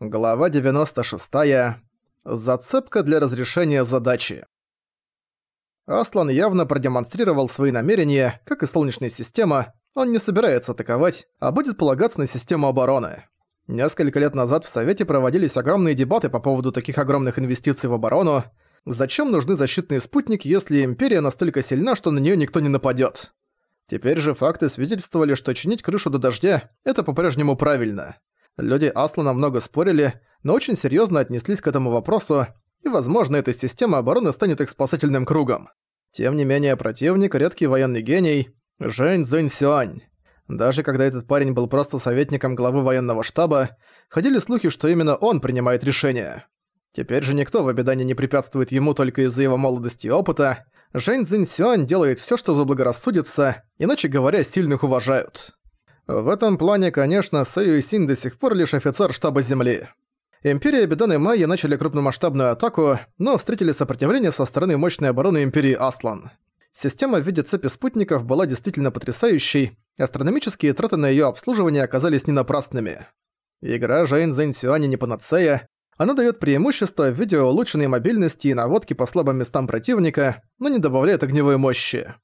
Глава 96. Зацепка для разрешения задачи. Аслан явно продемонстрировал свои намерения, как и Солнечная система, он не собирается атаковать, а будет полагаться на систему обороны. Несколько лет назад в Совете проводились огромные дебаты по поводу таких огромных инвестиций в оборону. Зачем нужны защитные спутники, если Империя настолько сильна, что на нее никто не нападет? Теперь же факты свидетельствовали, что чинить крышу до дождя – это по-прежнему правильно. Люди Аслана много спорили, но очень серьезно отнеслись к этому вопросу, и, возможно, эта система обороны станет их спасательным кругом. Тем не менее, противник – редкий военный гений Жэнь Цзэньсюань. Даже когда этот парень был просто советником главы военного штаба, ходили слухи, что именно он принимает решения. Теперь же никто в Абидане не препятствует ему только из-за его молодости и опыта. Жэнь Цзиньсюань делает всё, что заблагорассудится, иначе говоря, сильных уважают. В этом плане, конечно, Сэйю Синь до сих пор лишь офицер штаба Земли. Империя Бедан и Майя начали крупномасштабную атаку, но встретили сопротивление со стороны мощной обороны Империи Аслан. Система в виде цепи спутников была действительно потрясающей, астрономические траты на её обслуживание оказались не напрасными. Игра Жейн Зэнь Сюани не панацея, она даёт преимущество в виде улучшенной мобильности и наводки по слабым местам противника, но не добавляет огневой мощи.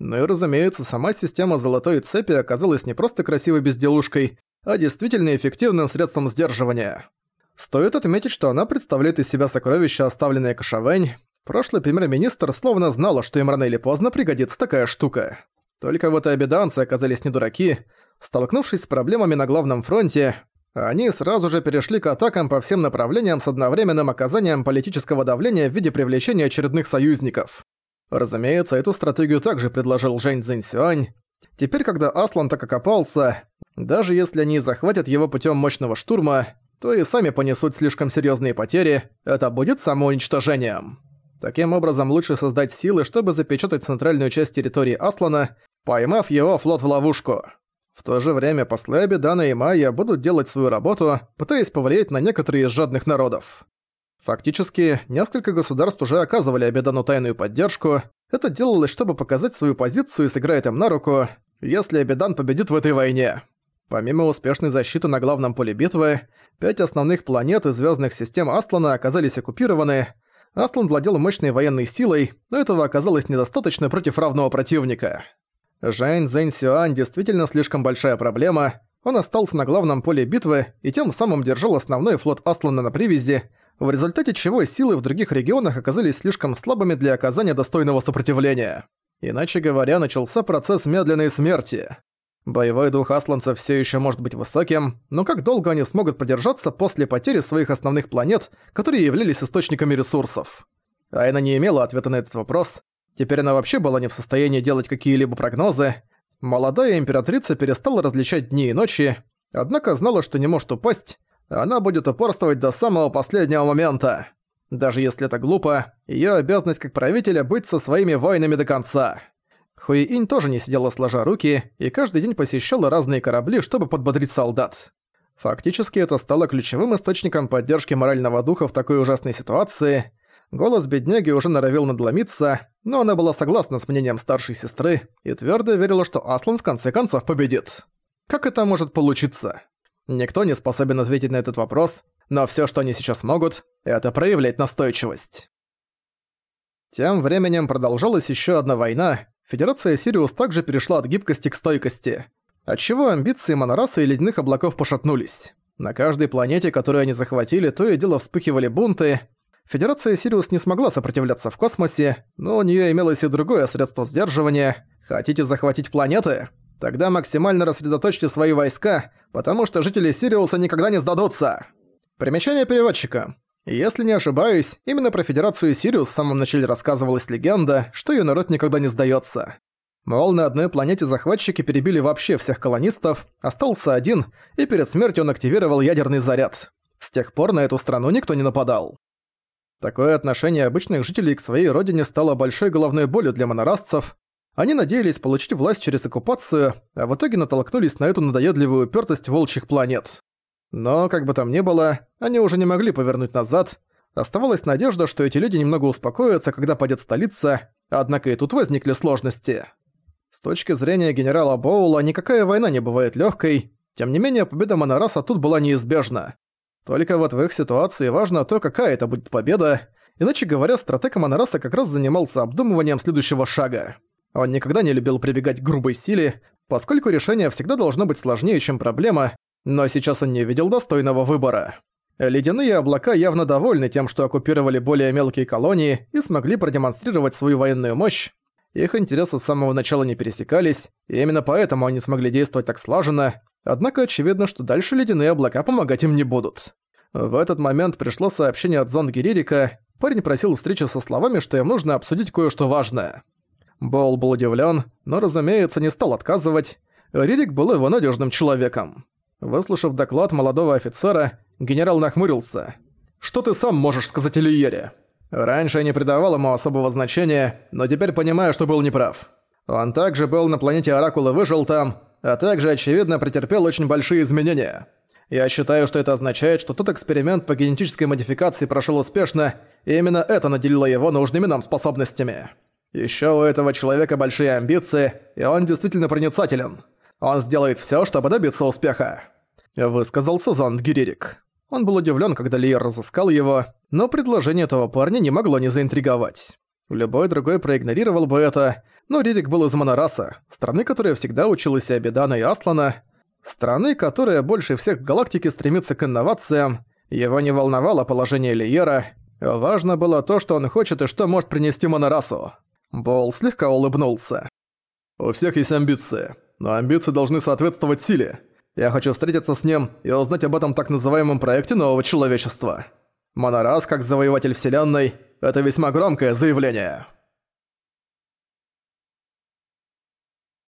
Ну и разумеется, сама система золотой цепи оказалась не просто красивой безделушкой, а действительно эффективным средством сдерживания. Стоит отметить, что она представляет из себя сокровище, оставленное Кашавэнь. Прошлый премьер-министр словно знала, что им рано или поздно пригодится такая штука. Только вот и обеданцы оказались не дураки. Столкнувшись с проблемами на главном фронте, они сразу же перешли к атакам по всем направлениям с одновременным оказанием политического давления в виде привлечения очередных союзников. Разумеется, эту стратегию также предложил Жень Цзиньсюань. Теперь, когда Аслан так окопался, даже если они захватят его путем мощного штурма, то и сами понесут слишком серьезные потери, это будет самоуничтожением. Таким образом, лучше создать силы, чтобы запечатать центральную часть территории Аслана, поймав его флот в ловушку. В то же время после Абидана и Майя будут делать свою работу, пытаясь повлиять на некоторые из жадных народов. Фактически, несколько государств уже оказывали Абидану тайную поддержку. Это делалось, чтобы показать свою позицию и сыграет им на руку, если Абидан победит в этой войне. Помимо успешной защиты на главном поле битвы, пять основных планет и звездных систем Аслана оказались оккупированы. Аслан владел мощной военной силой, но этого оказалось недостаточно против равного противника. Жэнь Зэнь Сюань действительно слишком большая проблема. Он остался на главном поле битвы и тем самым держал основной флот Аслана на привязи, в результате чего силы в других регионах оказались слишком слабыми для оказания достойного сопротивления. Иначе говоря, начался процесс медленной смерти. Боевой дух асланцев все еще может быть высоким, но как долго они смогут продержаться после потери своих основных планет, которые являлись источниками ресурсов? Айна не имела ответа на этот вопрос. Теперь она вообще была не в состоянии делать какие-либо прогнозы. Молодая императрица перестала различать дни и ночи, однако знала, что не может упасть, она будет упорствовать до самого последнего момента. Даже если это глупо, её обязанность как правителя быть со своими воинами до конца. Хуи-Инь тоже не сидела сложа руки и каждый день посещала разные корабли, чтобы подбодрить солдат. Фактически это стало ключевым источником поддержки морального духа в такой ужасной ситуации. Голос бедняги уже норовил надломиться, но она была согласна с мнением старшей сестры и твердо верила, что Аслан в конце концов победит. Как это может получиться? Никто не способен ответить на этот вопрос, но всё, что они сейчас могут, это проявлять настойчивость. Тем временем продолжалась ещё одна война. Федерация Сириус также перешла от гибкости к стойкости, отчего амбиции Монораса и Ледяных Облаков пошатнулись. На каждой планете, которую они захватили, то и дело вспыхивали бунты. Федерация Сириус не смогла сопротивляться в космосе, но у неё имелось и другое средство сдерживания. Хотите захватить планеты? Тогда максимально рассредоточьте свои войска, потому что жители Сириуса никогда не сдадутся. Примечание переводчика. Если не ошибаюсь, именно про Федерацию Сириус в самом начале рассказывалась легенда, что её народ никогда не сдается. Мол, на одной планете захватчики перебили вообще всех колонистов, остался один, и перед смертью он активировал ядерный заряд. С тех пор на эту страну никто не нападал. Такое отношение обычных жителей к своей родине стало большой головной болью для монорасцев, они надеялись получить власть через оккупацию, а в итоге натолкнулись на эту надоедливую упертость волчьих планет. Но, как бы там ни было, они уже не могли повернуть назад. Оставалась надежда, что эти люди немного успокоятся, когда падет столица, однако и тут возникли сложности. С точки зрения генерала Боула, никакая война не бывает легкой, тем не менее победа Монораса тут была неизбежна. Только вот в их ситуации важно то, какая это будет победа. Иначе говоря, стратег Монораса как раз занимался обдумыванием следующего шага. Он никогда не любил прибегать к грубой силе, поскольку решение всегда должно быть сложнее, чем проблема, но сейчас он не видел достойного выбора. Ледяные облака явно довольны тем, что оккупировали более мелкие колонии и смогли продемонстрировать свою военную мощь. Их интересы с самого начала не пересекались, и именно поэтому они смогли действовать так слаженно, однако очевидно, что дальше ледяные облака помогать им не будут. В этот момент пришло сообщение от Зонд Гиририка, парень просил встречи со словами, что им нужно обсудить кое-что важное. Бол был удивлен, но, разумеется, не стал отказывать. Ририк был его надежным человеком. Выслушав доклад молодого офицера, генерал нахмурился. «Что ты сам можешь сказать Ильере?» Раньше я не придавал ему особого значения, но теперь понимаю, что был неправ. Он также был на планете Оракул и выжил там, а также, очевидно, претерпел очень большие изменения. Я считаю, что это означает, что тот эксперимент по генетической модификации прошел успешно, и именно это наделило его нужными нам способностями. Еще у этого человека большие амбиции, и он действительно проницателен. Он сделает все, чтобы добиться успеха», — высказался Зонд Гиририк. Он был удивлен, когда Лиер разыскал его, но предложение этого парня не могло не заинтриговать. Любой другой проигнорировал бы это, но Ририк был из Монораса, страны, которая всегда училась и Абидана и Аслана, страны, которая больше всех в галактике стремится к инновациям, его не волновало положение Лиера, важно было то, что он хочет и что может принести Монорасу. Бол слегка улыбнулся. «У всех есть амбиции, но амбиции должны соответствовать силе. Я хочу встретиться с ним и узнать об этом так называемом проекте нового человечества. Монорас, как завоеватель вселенной, это весьма громкое заявление.